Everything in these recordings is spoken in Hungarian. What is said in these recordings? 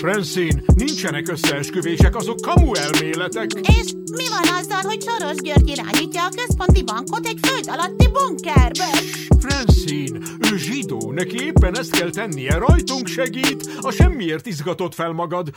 Francine, nincsenek összeesküvések, azok kamu elméletek. És mi van azzal, hogy Soros György irányítja a központi bankot egy föld alatti bunkerből? Francine, ő zsidó, neki éppen ezt kell tennie, rajtunk segít, a semmiért izgatott fel magad.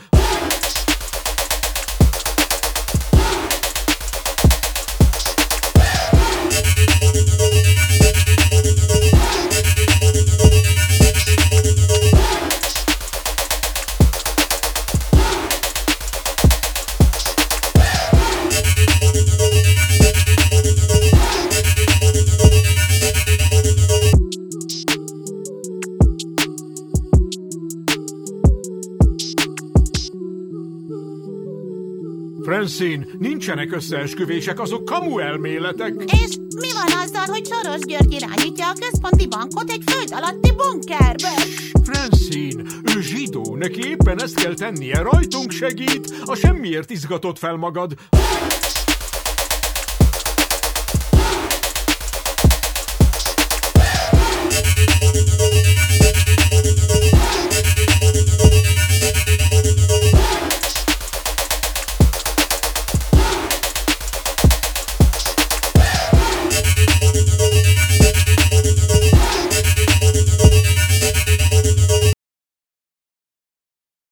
Francine, nincsenek összeesküvések, azok kamu elméletek. És mi van azzal, hogy Soros György irányítja a központi bankot egy föld alatti bunkerből? Francine, ő zsidó, neki éppen ezt kell tennie, rajtunk segít, a semmiért izgatott fel magad.